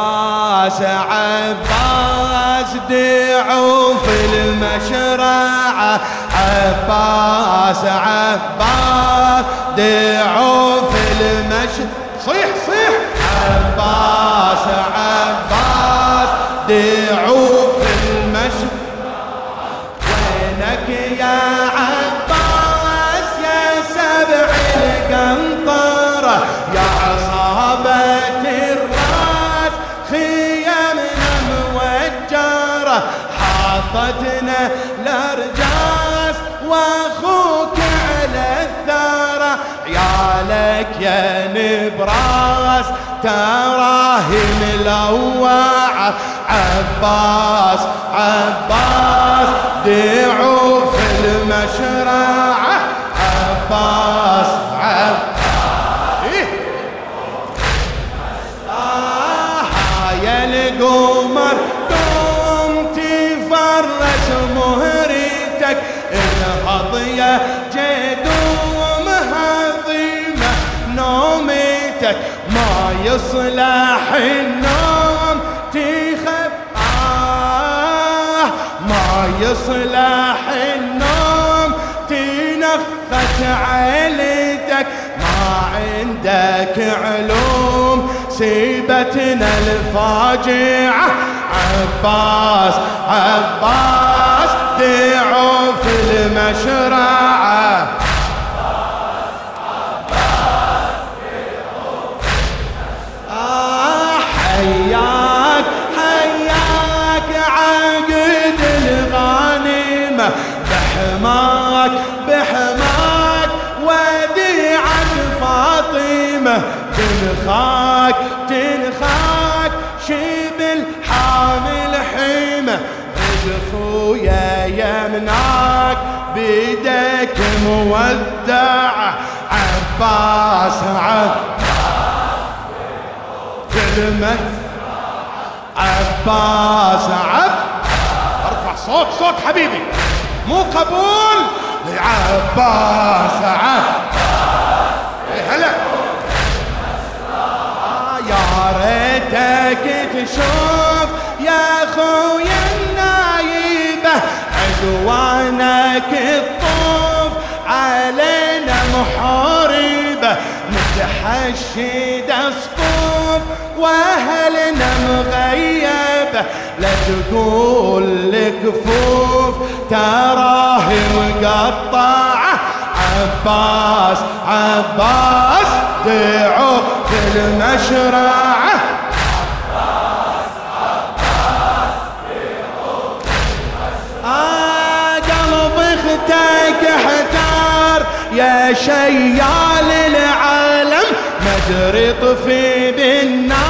عباس عباس دعوا في المشرعة. عباس عباس دعوا في المشرعة صيح صيح. عباس عباس دعوا في المشرعة وينك يا حاطتنا الارجاس واخوك على الثرى. عيالك يا نبراس تراه ملوعة عباس عباس دعوا في المشرعة عباس يصلح النوم تخب آه ما يصلح النوم تنخت عيلتك. ما عندك علوم سيبتنا الفاجعة. عباس عباس. حياك حياك عقد الغانمة بحماك بحماك وديعة فاطمة. تنخاك تنخاك شبل حامل رد خويا يمناك بيدك مودع. عباس عباس. كلمة عباس عب. ارفع صوت صوت حبيبي. مو قبول؟ عباس عب. هلا. آه يا ريتك تشوف يا خويا النايبة عدوانك الطوف علينا محاربة متحشد صفوف وأهلنا مغيبة لا تقول لكفوف تراه مقطعة عباس عباس دعوا في المشرعة آه قلب أختك احتار يا شيال العالم مدري طفي بالنار.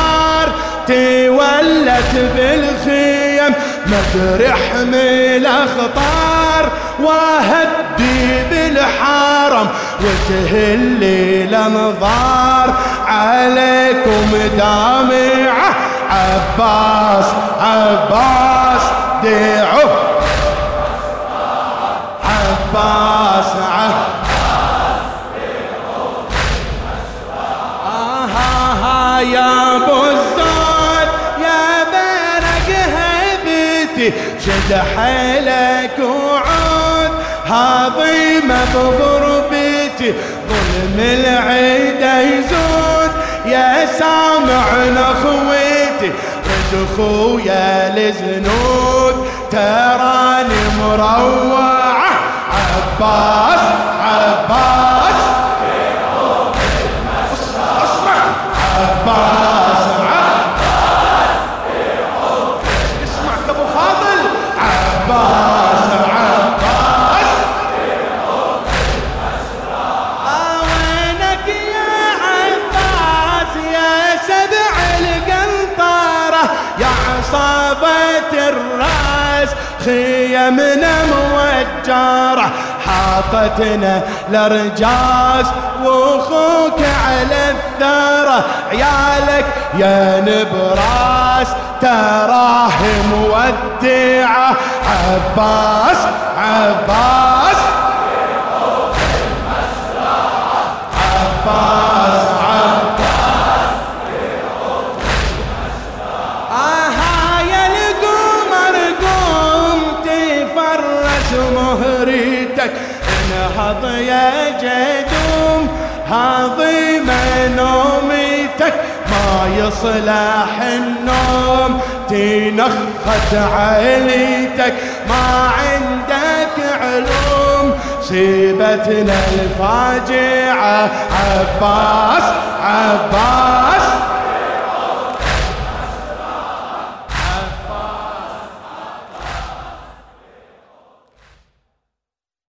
تولت بالخيم. مدري احمل اخطار وهدي بالحرم. وتهلي الانظار عليكم دامعه عباس عباس دعوا عباس عباس آها يا أبو شد حيلك وعود هضيمة بغربتي ظلم العيدة يزود. يا سامعنا خويتي رد خويا الزنود تراني مروعة عباس عباس. خيمنا موجرة حاطتنا الارجاس وأخوك على الثرى. عيالك يا نبراس تراه مودعة عباس عباس. عباس. الحظ يا جدوم هاضمة نوميتك ما يصلح النوم تنخت عليتك ما عندك علوم سيبتنا الفاجعة. عباس عباس